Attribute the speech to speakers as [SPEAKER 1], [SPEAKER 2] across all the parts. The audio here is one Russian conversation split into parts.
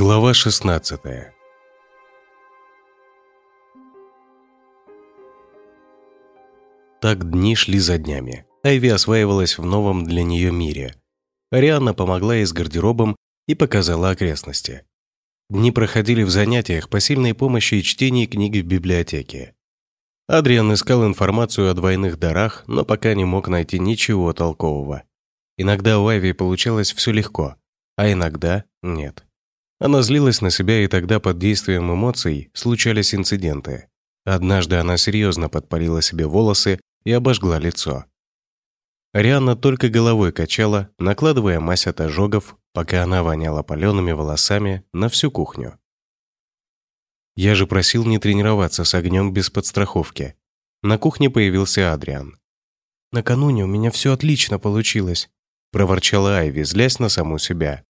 [SPEAKER 1] Глава 16 Так дни шли за днями. Айви осваивалась в новом для нее мире. Арианна помогла ей с гардеробом и показала окрестности. Дни проходили в занятиях по сильной помощи и чтении книг в библиотеке. Адриан искал информацию о двойных дарах, но пока не мог найти ничего толкового. Иногда у Айви получалось все легко, а иногда нет. Она злилась на себя, и тогда под действием эмоций случались инциденты. Однажды она серьезно подпалила себе волосы и обожгла лицо. Арианна только головой качала, накладывая мазь от ожогов, пока она воняла палеными волосами на всю кухню. Я же просил не тренироваться с огнем без подстраховки. На кухне появился Адриан.
[SPEAKER 2] «Накануне у меня все отлично получилось», – проворчала Айви, злясь на саму себя.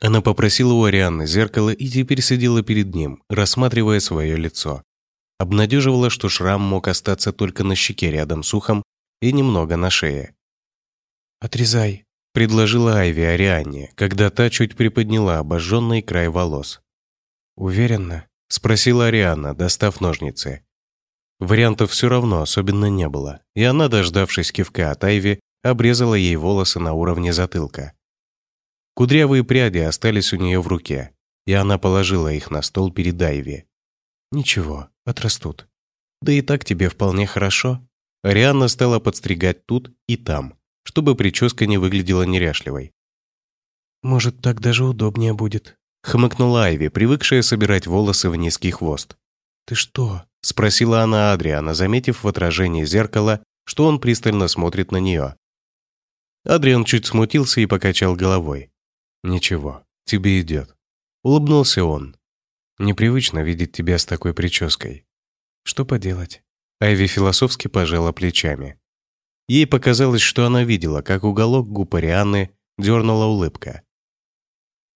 [SPEAKER 1] Она попросила у Арианны зеркало и теперь сидела перед ним, рассматривая свое лицо. Обнадеживала, что шрам мог остаться только на щеке рядом с ухом и немного на шее.
[SPEAKER 2] «Отрезай», —
[SPEAKER 1] предложила Айви Арианне, когда та чуть приподняла обожженный край волос.
[SPEAKER 2] «Уверенно?»
[SPEAKER 1] — спросила Арианна, достав ножницы. Вариантов все равно особенно не было, и она, дождавшись кивка от Айви, обрезала ей волосы на уровне затылка. Кудрявые пряди остались у нее в руке, и она положила их на стол перед Айви.
[SPEAKER 2] «Ничего, отрастут. Да и так тебе вполне хорошо».
[SPEAKER 1] Арианна стала подстригать тут и там, чтобы прическа не выглядела неряшливой.
[SPEAKER 2] «Может, так даже удобнее будет», —
[SPEAKER 1] хмыкнула Айви, привыкшая собирать волосы в низкий хвост.
[SPEAKER 2] «Ты что?»
[SPEAKER 1] — спросила она Адриана, заметив в отражении зеркала, что он пристально смотрит на нее. Адриан чуть смутился и покачал головой. «Ничего, тебе идет». Улыбнулся он. «Непривычно видеть тебя с такой прической».
[SPEAKER 2] «Что поделать?»
[SPEAKER 1] Айви философски пожала плечами. Ей показалось, что она видела, как уголок губ Арианы дернула улыбка.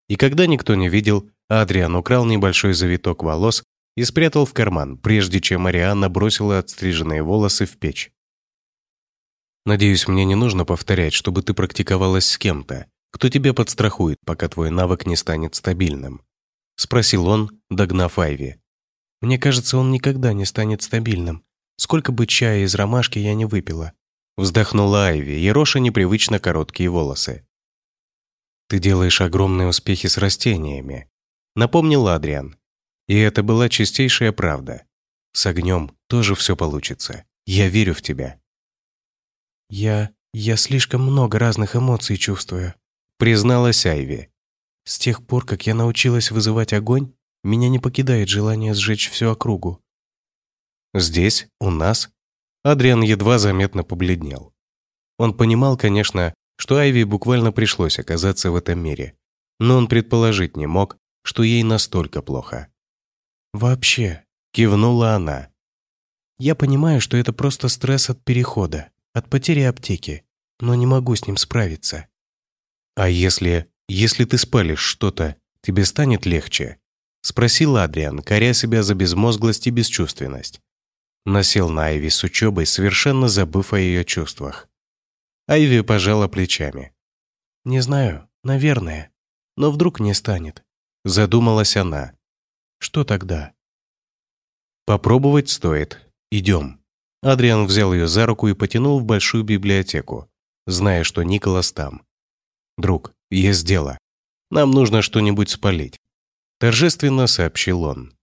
[SPEAKER 1] И когда никто не видел, Адриан украл небольшой завиток волос и спрятал в карман, прежде чем Арианна бросила отстриженные волосы в печь. «Надеюсь, мне не нужно повторять, чтобы ты практиковалась с кем-то, кто тебя подстрахует, пока твой навык не станет стабильным?» Спросил он, догнав Айви.
[SPEAKER 2] «Мне кажется, он никогда не станет стабильным. Сколько бы чая из ромашки я не выпила».
[SPEAKER 1] Вздохнула Айви, ероша непривычно короткие волосы. «Ты делаешь огромные успехи с растениями», — напомнил Адриан. И это была чистейшая правда. С огнем тоже все получится. Я верю в тебя.
[SPEAKER 2] Я... я слишком много разных эмоций чувствую
[SPEAKER 1] призналась Айви.
[SPEAKER 2] «С тех пор, как я научилась вызывать огонь, меня не покидает желание сжечь всю округу».
[SPEAKER 1] «Здесь? У нас?» Адриан едва заметно побледнел. Он понимал, конечно, что Айви буквально пришлось оказаться в этом мире, но он предположить не мог, что ей настолько плохо.
[SPEAKER 2] «Вообще», —
[SPEAKER 1] кивнула она.
[SPEAKER 2] «Я понимаю, что это просто стресс от перехода, от потери аптеки, но не могу с ним справиться.
[SPEAKER 1] «А если... если ты спалишь что-то, тебе станет легче?» Спросил Адриан, коря себя за безмозглость и бесчувственность. Насел на Айви с учебой, совершенно забыв о ее чувствах. Айви пожала плечами.
[SPEAKER 2] «Не знаю, наверное. Но вдруг не станет?»
[SPEAKER 1] Задумалась она.
[SPEAKER 2] «Что тогда?»
[SPEAKER 1] «Попробовать стоит. Идем». Адриан взял ее за руку и потянул в большую библиотеку, зная, что Николас там. «Друг, есть дело. Нам нужно что-нибудь спалить», – торжественно сообщил он.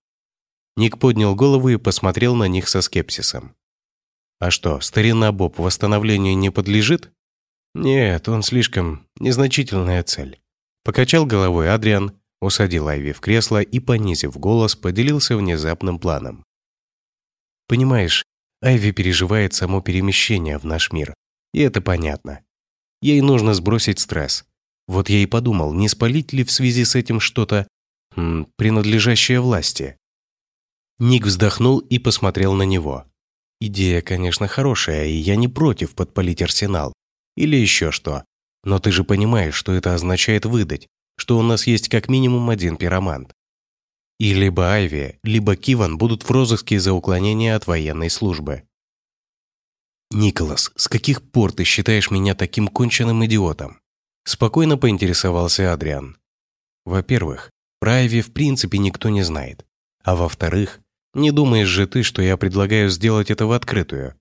[SPEAKER 1] Ник поднял голову и посмотрел на них со скепсисом. «А что, старина Боб восстановлению не подлежит?» «Нет, он слишком незначительная цель». Покачал головой Адриан, усадил Айви в кресло и, понизив голос, поделился внезапным планом. «Понимаешь, Айви переживает само перемещение в наш мир, и это понятно. Ей нужно сбросить стресс. Вот я и подумал, не спалить ли в связи с этим что-то, принадлежащее власти. Ник вздохнул и посмотрел на него. Идея, конечно, хорошая, и я не против подпалить арсенал. Или еще что. Но ты же понимаешь, что это означает выдать, что у нас есть как минимум один пиромант. И либо Айви, либо Киван будут в розыске за уклонение от военной службы. «Николас, с каких пор ты считаешь меня таким конченным идиотом?» Спокойно поинтересовался Адриан. Во-первых, про Айви в принципе никто не знает. А во-вторых, не думаешь же ты, что я предлагаю сделать это в открытую?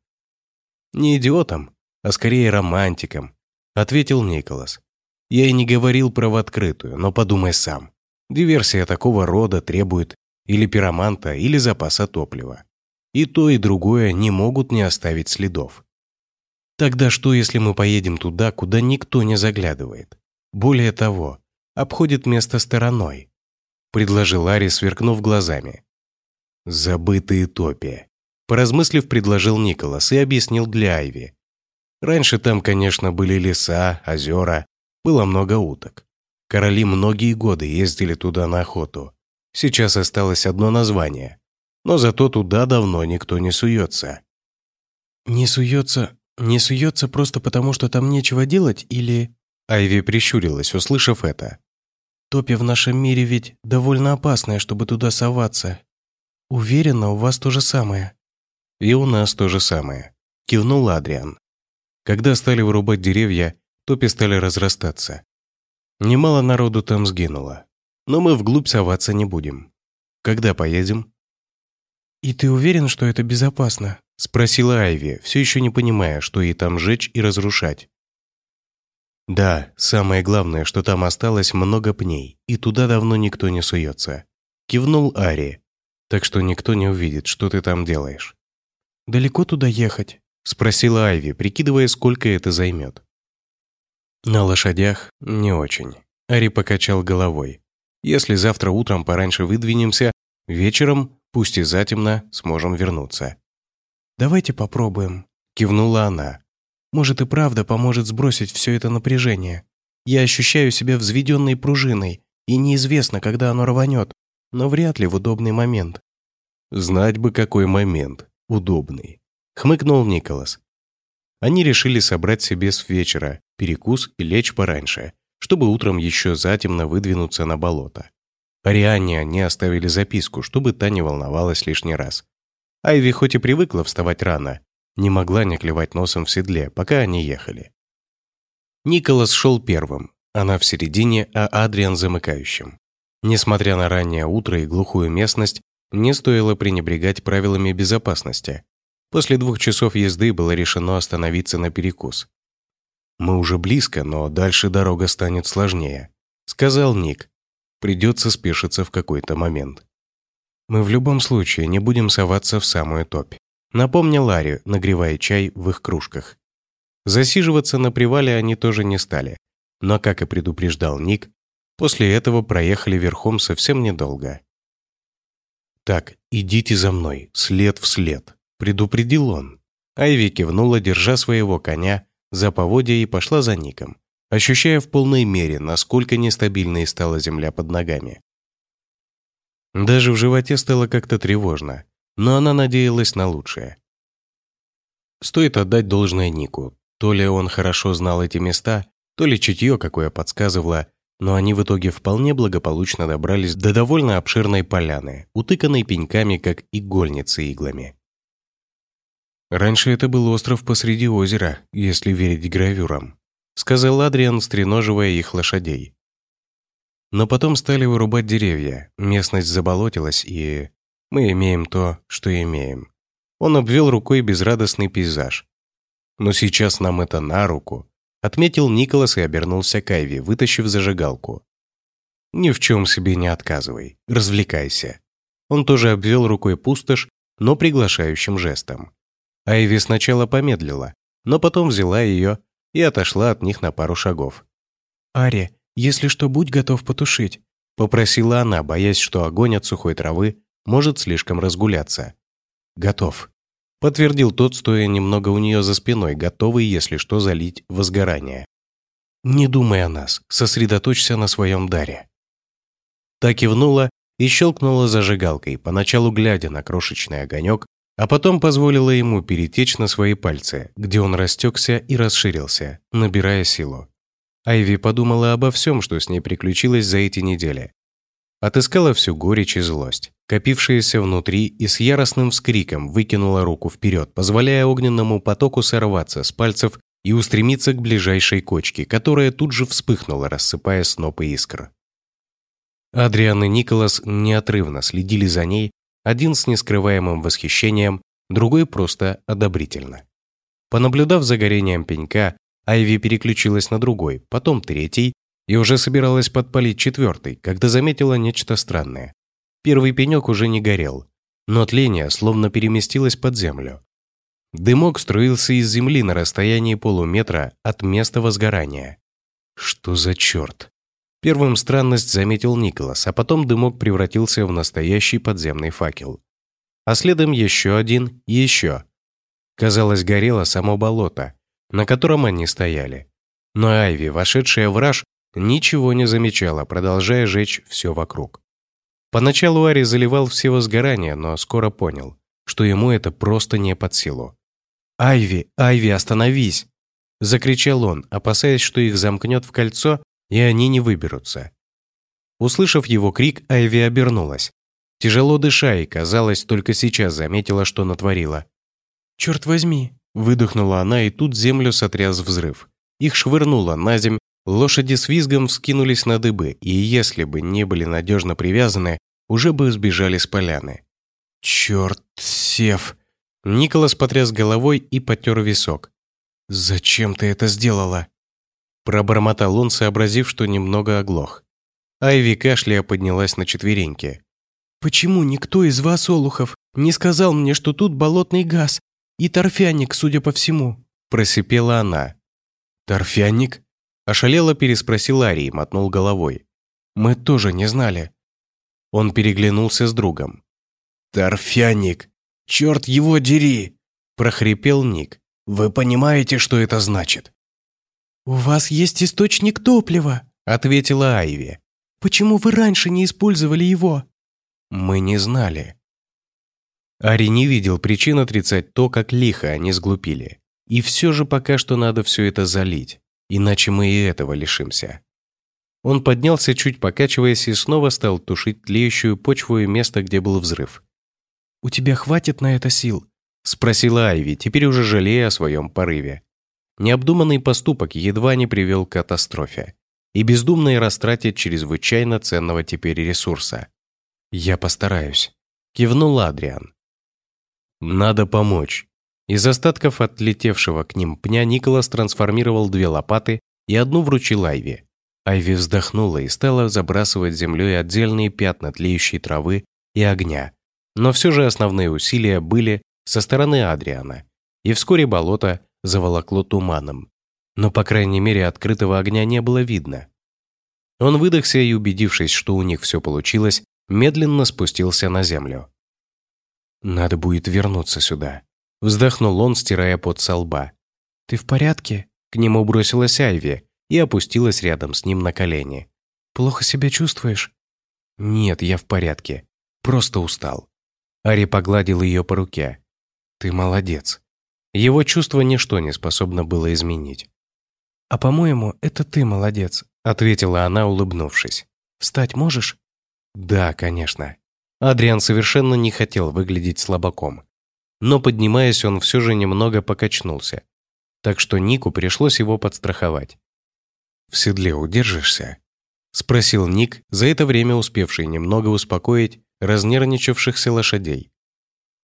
[SPEAKER 1] Не идиотом, а скорее романтиком, ответил Николас. Я и не говорил про в открытую, но подумай сам. Диверсия такого рода требует или пироманта, или запаса топлива. И то, и другое не могут не оставить следов. Тогда что, если мы поедем туда, куда никто не заглядывает? Более того, обходит место стороной. Предложил Ари, сверкнув глазами. Забытые топи. Поразмыслив, предложил Николас и объяснил для Айви. Раньше там, конечно, были леса, озера, было много уток. Короли многие годы ездили туда на охоту. Сейчас осталось одно название. Но зато туда давно никто не суется.
[SPEAKER 2] «Не суется? Не суется просто потому, что там нечего делать, или...»
[SPEAKER 1] Айви прищурилась, услышав это.
[SPEAKER 2] «Топи в нашем мире ведь довольно опасное, чтобы туда соваться. Уверена, у вас то же самое».
[SPEAKER 1] «И у нас то же самое», — кивнул Адриан. Когда стали вырубать деревья, топи стали разрастаться. Немало народу там сгинуло. Но мы вглубь соваться не будем. Когда поедем?
[SPEAKER 2] «И ты уверен, что это безопасно?»
[SPEAKER 1] — спросила Айви, все еще не понимая, что ей там жечь и разрушать. «Да, самое главное, что там осталось много пней, и туда давно никто не суется», — кивнул Ари. «Так что никто не увидит, что ты там делаешь».
[SPEAKER 2] «Далеко туда ехать?»
[SPEAKER 1] — спросила Айви, прикидывая, сколько это займет. «На лошадях не очень». Ари покачал головой. «Если завтра утром пораньше выдвинемся, вечером, пусть и затемно, сможем вернуться».
[SPEAKER 2] «Давайте попробуем», — кивнула она. «Может и правда поможет сбросить все это напряжение. Я ощущаю себя взведенной пружиной, и неизвестно, когда оно рванет, но вряд ли в удобный момент».
[SPEAKER 1] «Знать бы, какой момент. Удобный», — хмыкнул Николас. Они решили собрать себе с вечера перекус и лечь пораньше, чтобы утром еще затемно выдвинуться на болото. Ариане они оставили записку, чтобы та не волновалась лишний раз. Айви хоть и привыкла вставать рано, не могла не клевать носом в седле, пока они ехали. Николас шел первым, она в середине, а Адриан замыкающим. Несмотря на раннее утро и глухую местность, не стоило пренебрегать правилами безопасности. После двух часов езды было решено остановиться на перекус. «Мы уже близко, но дальше дорога станет сложнее», — сказал Ник. «Придется спешиться в какой-то момент». «Мы в любом случае не будем соваться в самую топь», — напомнил Ларри, нагревая чай в их кружках. Засиживаться на привале они тоже не стали, но, как и предупреждал Ник, после этого проехали верхом совсем недолго. «Так, идите за мной, след в след», предупредил он. Айви кивнула, держа своего коня за поводья и пошла за Ником, ощущая в полной мере, насколько нестабильной стала земля под ногами. Даже в животе стало как-то тревожно, но она надеялась на лучшее. Стоит отдать должное Нику. То ли он хорошо знал эти места, то ли чутье какое подсказывало, но они в итоге вполне благополучно добрались до довольно обширной поляны, утыканной пеньками, как игольницы иглами. «Раньше это был остров посреди озера, если верить гравюрам», сказал Адриан, стреноживая их лошадей. Но потом стали вырубать деревья, местность заболотилась, и мы имеем то, что имеем. Он обвел рукой безрадостный пейзаж. Но сейчас нам это на руку, отметил Николас и обернулся к Айви, вытащив зажигалку. Ни в чем себе не отказывай, развлекайся. Он тоже обвел рукой пустошь, но приглашающим жестом. Айви сначала помедлила, но потом взяла ее и отошла от них на пару шагов.
[SPEAKER 2] «Ари, если что, будь готов потушить», — попросила она, боясь, что огонь от сухой травы может слишком разгуляться.
[SPEAKER 1] «Готов», — подтвердил тот, стоя немного у нее за спиной, готовый, если что, залить возгорание. «Не думай о нас, сосредоточься на своем даре». Та кивнула и щелкнула зажигалкой, поначалу глядя на крошечный огонек, а потом позволила ему перетечь на свои пальцы, где он растекся и расширился, набирая силу. Айви подумала обо всем, что с ней приключилось за эти недели. Отыскала всю горечь и злость, копившиеся внутри, и с яростным вскриком выкинула руку вперед, позволяя огненному потоку сорваться с пальцев и устремиться к ближайшей кочке, которая тут же вспыхнула, рассыпая снопы искр. Адриан и Николас неотрывно следили за ней, один с нескрываемым восхищением, другой просто одобрительно. Понаблюдав за горением пенька, Айви переключилась на другой, потом третий, и уже собиралась подпалить четвертый, когда заметила нечто странное. Первый пенек уже не горел, но тление словно переместилось под землю. Дымок струился из земли на расстоянии полуметра от места возгорания. Что за черт? Первым странность заметил Николас, а потом дымок превратился в настоящий подземный факел. А следом еще один еще. Казалось, горело само болото, на котором они стояли. Но Айви, вошедшая в раж, ничего не замечала, продолжая жечь все вокруг. Поначалу Ари заливал все возгорания, но скоро понял, что ему это просто не под силу. «Айви, Айви, остановись!» Закричал он, опасаясь, что их замкнет в кольцо, и они не выберутся. Услышав его крик, Айви обернулась. Тяжело дыша и, казалось, только сейчас заметила, что натворила.
[SPEAKER 2] «Черт возьми!» – выдохнула она, и тут землю сотряс взрыв. Их швырнуло на земь, лошади с визгом вскинулись на дыбы, и если бы не были надежно привязаны, уже бы сбежали с поляны. «Черт, Сев!» Николас потряс головой и потер висок. «Зачем ты это сделала?» Пробормотал он, сообразив, что немного оглох. Айви кашляя поднялась на четвереньки. «Почему никто из вас, Олухов, не сказал мне, что тут болотный газ и торфяник, судя по всему?» Просипела она. «Торфяник?» Ошалело переспросил Ари и мотнул головой. «Мы тоже не знали». Он переглянулся с другом. «Торфяник! «Черт его дери!» – прохрипел Ник. «Вы понимаете, что это значит?» «У вас есть источник топлива», – ответила Айви. «Почему вы раньше не использовали его?» «Мы не знали». Ари не видел причин отрицать то, как лихо они сглупили. И все же пока что надо все это залить, иначе мы и этого лишимся. Он поднялся, чуть покачиваясь, и снова стал тушить тлеющую почву и место, где был взрыв. «У тебя хватит на это сил?» – спросила Айви, теперь уже жалея о своем порыве. Необдуманный поступок едва не привел к катастрофе и бездумной растрате чрезвычайно ценного теперь ресурса. «Я постараюсь», – кивнул Адриан. «Надо помочь». Из остатков отлетевшего к ним пня Николас трансформировал две лопаты и одну вручил Айви. Айви вздохнула и стала забрасывать землей отдельные пятна тлеющей травы и огня, но все же основные усилия были со стороны Адриана, и вскоре болото заволокло туманом. Но, по крайней мере, открытого огня не было видно. Он выдохся и, убедившись, что у них все получилось, медленно спустился на землю. «Надо будет вернуться сюда», — вздохнул он, стирая пот со лба. «Ты в порядке?» К нему бросилась Айви и опустилась рядом с ним на колени. «Плохо себя чувствуешь?» «Нет, я в порядке. Просто устал». Ари погладил ее по руке. «Ты молодец». Его чувство ничто не способно было изменить. «А по-моему, это ты молодец», — ответила она, улыбнувшись. «Встать можешь?» «Да, конечно». Адриан совершенно не хотел выглядеть слабаком. Но, поднимаясь, он все же немного покачнулся. Так что Нику пришлось его подстраховать. «В седле удержишься?» — спросил Ник, за это время успевший немного успокоить разнервничавшихся лошадей.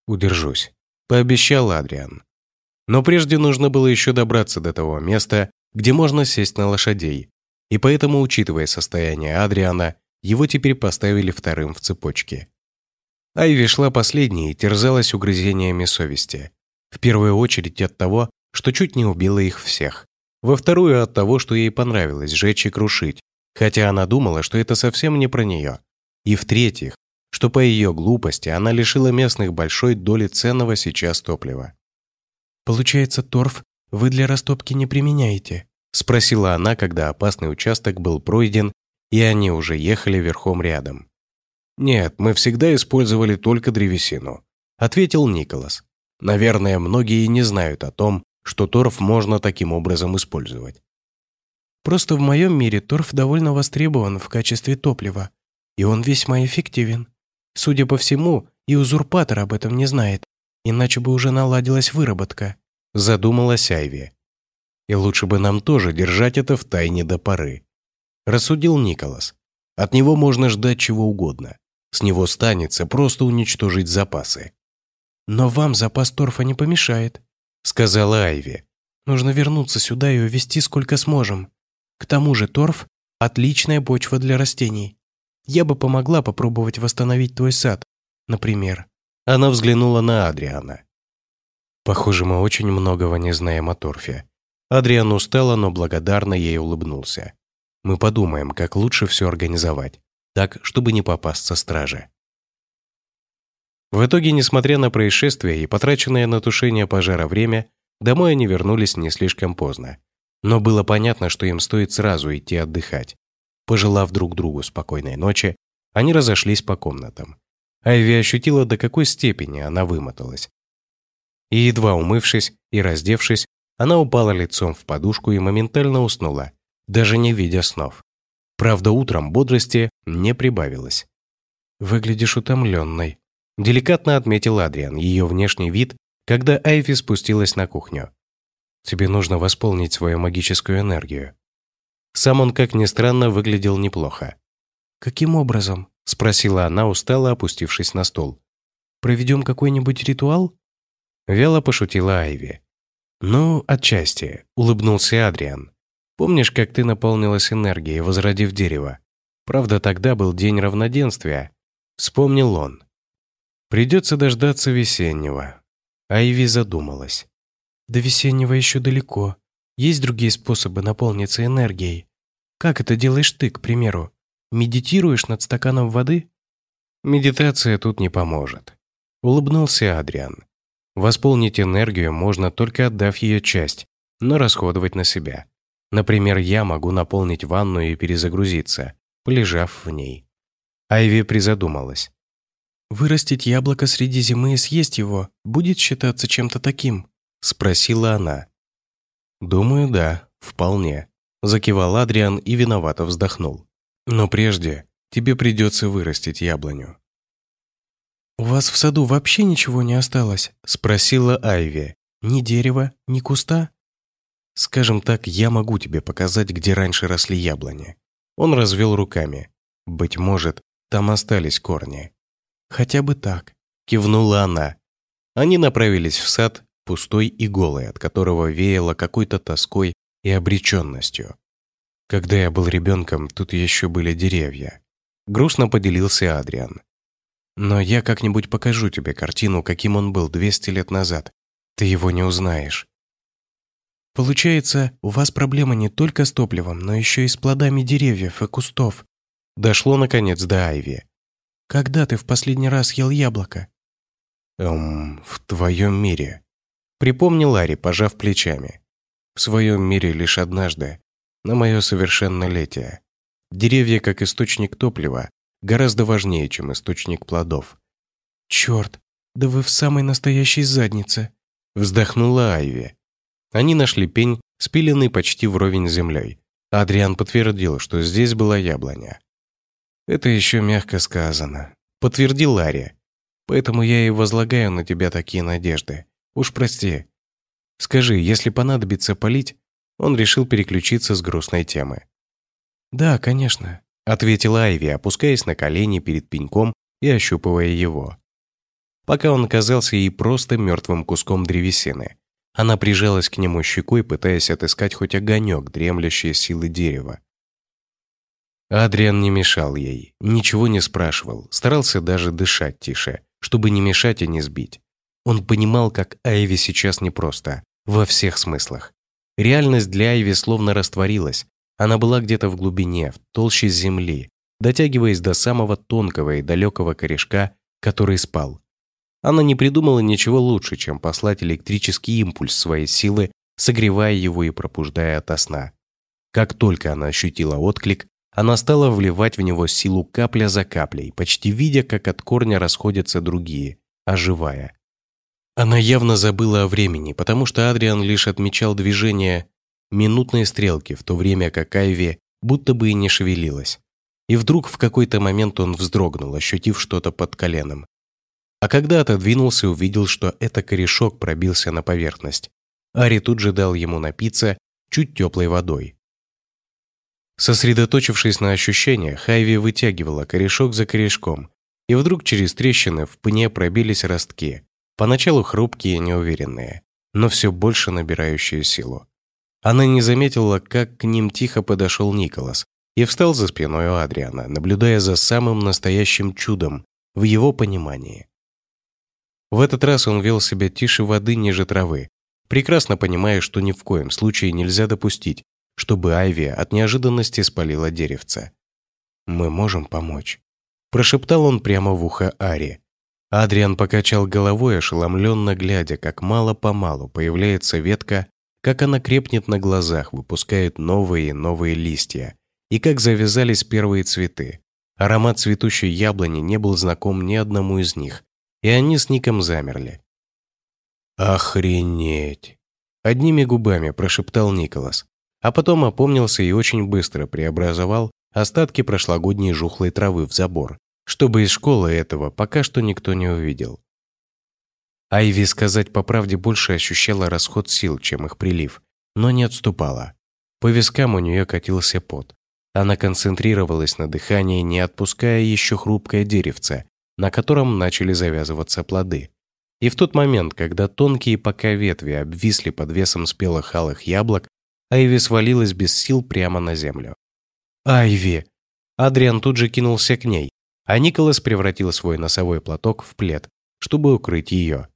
[SPEAKER 2] «Удержусь», — пообещал Адриан. Но прежде нужно было еще добраться до того места, где можно сесть на лошадей, и поэтому, учитывая состояние Адриана, его теперь поставили вторым в цепочке. Айви шла последней и терзалась угрызениями совести. В первую очередь от того, что чуть не убила их всех. Во вторую от того, что ей понравилось жечь и крушить, хотя она думала, что это совсем не про нее. И в-третьих, что по ее глупости она лишила местных большой доли ценного сейчас топлива. «Получается, торф вы для растопки не применяете?» спросила она, когда опасный участок был пройден, и они уже ехали верхом рядом. «Нет, мы всегда использовали только древесину», ответил Николас. «Наверное, многие не знают о том, что торф можно таким образом использовать. Просто в моем мире торф довольно востребован в качестве топлива, и он весьма эффективен. Судя по всему, и узурпатор об этом не знает, иначе бы уже наладилась выработка», – задумалась Айви. «И лучше бы нам тоже держать это в тайне до поры», – рассудил Николас.
[SPEAKER 1] От него можно ждать чего угодно. С него станется просто уничтожить запасы.
[SPEAKER 2] «Но вам запас торфа не помешает», — сказала Айви. «Нужно вернуться сюда и увезти сколько сможем. К тому же торф — отличная почва для растений. Я бы помогла попробовать восстановить твой сад, например».
[SPEAKER 1] Она взглянула на Адриана. Похоже, мы очень многого не знаем о торфе. Адриан устало, но благодарно ей улыбнулся. Мы подумаем, как лучше все организовать, так, чтобы не попасться страже. В итоге, несмотря на происшествие и потраченное на тушение пожара время, домой они вернулись не слишком поздно. Но было понятно, что им стоит сразу идти отдыхать. Пожелав друг другу спокойной ночи, они разошлись по комнатам. Айви ощутила, до какой степени она вымоталась. И едва умывшись и раздевшись, она упала лицом в подушку и моментально уснула, даже не видя снов. Правда, утром бодрости не прибавилось.
[SPEAKER 2] «Выглядишь утомленной»,
[SPEAKER 1] Деликатно отметил Адриан ее внешний вид, когда Айви спустилась на кухню. «Тебе нужно восполнить свою магическую энергию». Сам он, как ни странно, выглядел неплохо.
[SPEAKER 2] «Каким образом?» – спросила она, устало опустившись на стол. «Проведем какой-нибудь ритуал?»
[SPEAKER 1] Вяло пошутила Айви. «Ну, отчасти», – улыбнулся Адриан. «Помнишь, как ты наполнилась энергией, возродив дерево? Правда, тогда был день равноденствия». Вспомнил он. Придется дождаться весеннего. Айви задумалась.
[SPEAKER 2] До весеннего еще далеко. Есть другие способы наполниться энергией. Как это делаешь ты, к примеру? Медитируешь над стаканом воды?
[SPEAKER 1] Медитация тут не поможет. Улыбнулся Адриан. Восполнить энергию можно только отдав ее часть, но расходовать на себя. Например, я могу наполнить ванну и перезагрузиться, полежав в ней. Айви призадумалась.
[SPEAKER 2] «Вырастить яблоко среди зимы и съесть его будет считаться чем-то таким?» – спросила она.
[SPEAKER 1] «Думаю, да, вполне», – закивал Адриан и виновато вздохнул. «Но прежде тебе придется вырастить яблоню».
[SPEAKER 2] «У вас в саду вообще ничего не осталось?» – спросила Айви. «Ни дерева, ни куста?»
[SPEAKER 1] «Скажем так, я могу тебе показать, где раньше росли яблони». Он развел руками. «Быть может, там остались корни».
[SPEAKER 2] «Хотя бы так», —
[SPEAKER 1] кивнула она. Они направились в сад, пустой и голый, от которого веяло какой-то тоской и обреченностью. Когда я был ребенком, тут еще были деревья. Грустно поделился Адриан. Но я как-нибудь покажу тебе картину, каким он был 200 лет назад. Ты его не узнаешь.
[SPEAKER 2] Получается, у вас проблема не только с топливом, но еще и с плодами деревьев и кустов.
[SPEAKER 1] Дошло, наконец, до Айви.
[SPEAKER 2] Когда ты в последний раз ел яблоко?
[SPEAKER 1] Эм, в твоем мире. Припомнил Ларри, пожав плечами. В своем мире лишь однажды, на мое совершеннолетие. Деревья, как источник топлива, гораздо важнее, чем источник плодов.
[SPEAKER 2] Черт, да вы в самой настоящей заднице.
[SPEAKER 1] Вздохнула Айви. Они нашли пень, спиленный почти вровень с землей. Адриан подтвердил, что здесь была яблоня. «Это еще мягко сказано», — подтвердил Ларри. «Поэтому я и возлагаю на тебя такие надежды. Уж прости. Скажи, если понадобится полить...» Он решил переключиться с грустной темы.
[SPEAKER 2] «Да, конечно», —
[SPEAKER 1] ответила Айви, опускаясь на колени перед пеньком и ощупывая его. Пока он казался ей просто мертвым куском древесины, она прижалась к нему щекой, пытаясь отыскать хоть огонек дремлющей силы дерева. Адриан не мешал ей, ничего не спрашивал, старался даже дышать тише, чтобы не мешать и не сбить. Он понимал, как Айви сейчас непросто, во всех смыслах. Реальность для Айви словно растворилась. Она была где-то в глубине, в толще земли, дотягиваясь до самого тонкого и далекого корешка, который спал. Она не придумала ничего лучше, чем послать электрический импульс своей силы, согревая его и пробуждая ото сна. Как только она ощутила отклик, она стала вливать в него силу капля за каплей, почти видя, как от корня расходятся другие, оживая. Она явно забыла о времени, потому что Адриан лишь отмечал движение минутной стрелки, в то время как Айви будто бы и не шевелилась. И вдруг в какой-то момент он вздрогнул, ощутив что-то под коленом. А когда отодвинулся, увидел, что это корешок пробился на поверхность. Ари тут же дал ему напиться чуть теплой водой. Сосредоточившись на ощущениях, Айви вытягивала корешок за корешком, и вдруг через трещины в пне пробились ростки, поначалу хрупкие и неуверенные, но все больше набирающие силу. Она не заметила, как к ним тихо подошел Николас и встал за спиной у Адриана, наблюдая за самым настоящим чудом в его понимании. В этот раз он вел себя тише воды ниже травы, прекрасно понимая, что ни в коем случае нельзя допустить, чтобы Айви от неожиданности спалила деревце. «Мы можем помочь», – прошептал он прямо в ухо Ари. Адриан покачал головой, ошеломленно глядя, как мало-помалу появляется ветка, как она крепнет на глазах, выпускает новые и новые листья, и как завязались первые цветы. Аромат цветущей яблони не был знаком ни одному из них, и они с Ником замерли. «Охренеть!» Одними губами прошептал Николас а потом опомнился и очень быстро преобразовал остатки прошлогодней жухлой травы в забор, чтобы из школы этого пока что никто не увидел. Айви, сказать по правде, больше ощущала расход сил, чем их прилив, но не отступала. По вискам у нее катился пот. Она концентрировалась на дыхании, не отпуская еще хрупкое деревце, на котором начали завязываться плоды. И в тот момент, когда тонкие пока ветви обвисли под весом спелых алых яблок, Айви свалилась без сил прямо на землю. «Айви!» Адриан тут же кинулся к ней, а Николас превратил свой носовой платок в плед, чтобы укрыть ее.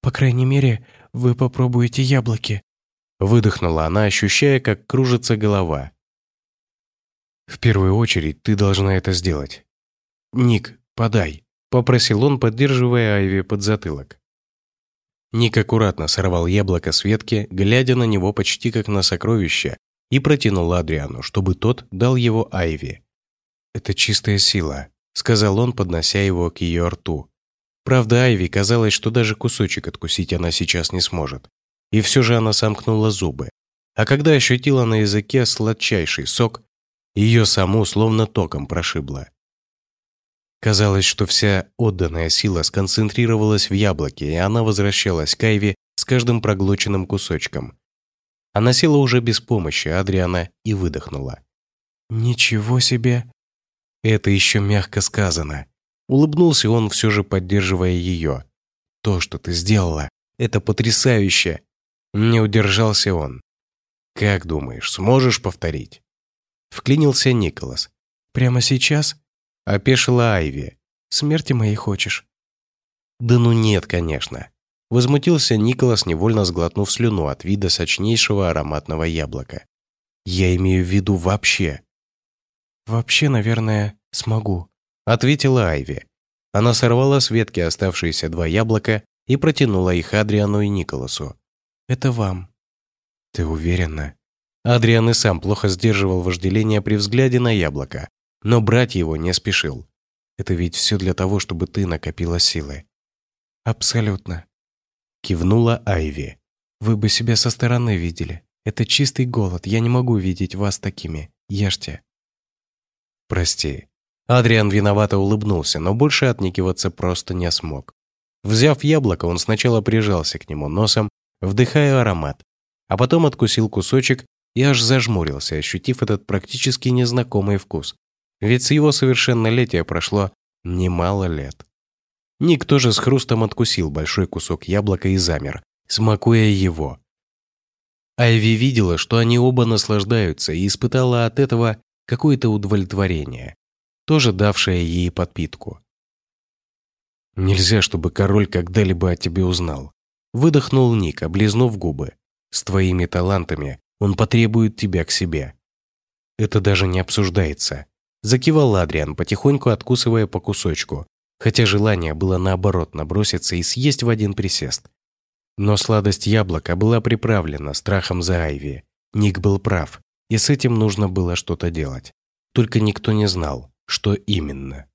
[SPEAKER 2] «По крайней мере, вы попробуете яблоки»,
[SPEAKER 1] выдохнула она, ощущая, как кружится голова. «В первую очередь ты должна это сделать. Ник, подай», — попросил он, поддерживая Айви под затылок. Ник аккуратно сорвал яблоко с ветки, глядя на него почти как на сокровище, и протянул Адриану, чтобы тот дал его Айви. «Это чистая сила», — сказал он, поднося его к ее рту. Правда, Айви казалось, что даже кусочек откусить она сейчас не сможет. И все же она сомкнула зубы. А когда ощутила на языке сладчайший сок, ее саму словно током прошибло. Казалось, что вся отданная сила сконцентрировалась в яблоке, и она возвращалась к Айве с каждым проглоченным кусочком. Она села уже без помощи Адриана и выдохнула.
[SPEAKER 2] «Ничего себе!»
[SPEAKER 1] Это еще мягко сказано. Улыбнулся он, все же поддерживая ее. «То, что ты сделала, это потрясающе!» Не удержался он. «Как думаешь, сможешь повторить?» Вклинился Николас.
[SPEAKER 2] «Прямо сейчас?»
[SPEAKER 1] Опешила Айви.
[SPEAKER 2] «Смерти моей хочешь?»
[SPEAKER 1] «Да ну нет, конечно». Возмутился Николас, невольно сглотнув слюну от вида сочнейшего ароматного яблока. «Я имею в виду вообще».
[SPEAKER 2] «Вообще, наверное, смогу», —
[SPEAKER 1] ответила Айви. Она сорвала с ветки оставшиеся два яблока и протянула их Адриану и Николасу.
[SPEAKER 2] «Это вам».
[SPEAKER 1] «Ты уверена?» Адриан и сам плохо сдерживал вожделение при взгляде на яблоко, но брать его не спешил. Это ведь все для того, чтобы ты накопила силы.
[SPEAKER 2] Абсолютно.
[SPEAKER 1] Кивнула Айви.
[SPEAKER 2] Вы бы себя со стороны видели. Это чистый голод. Я не могу видеть вас такими. Ешьте.
[SPEAKER 1] Прости. Адриан виновато улыбнулся, но больше отникиваться просто не смог. Взяв яблоко, он сначала прижался к нему носом, вдыхая аромат, а потом откусил кусочек и аж зажмурился, ощутив этот практически незнакомый вкус. Ведь с его совершеннолетия прошло немало лет. Ник тоже с хрустом откусил большой кусок яблока и замер, смакуя его. Айви видела, что они оба наслаждаются и испытала от этого какое-то удовлетворение, тоже давшее ей подпитку. «Нельзя, чтобы король когда-либо о тебе узнал», — выдохнул Ник, облизнув губы. «С твоими талантами он потребует тебя к себе». «Это даже не обсуждается», Закивал Адриан, потихоньку откусывая по кусочку, хотя желание было наоборот наброситься и съесть в один присест. Но сладость яблока была приправлена страхом за Айви. Ник был прав, и с этим нужно было что-то делать. Только никто не знал, что именно.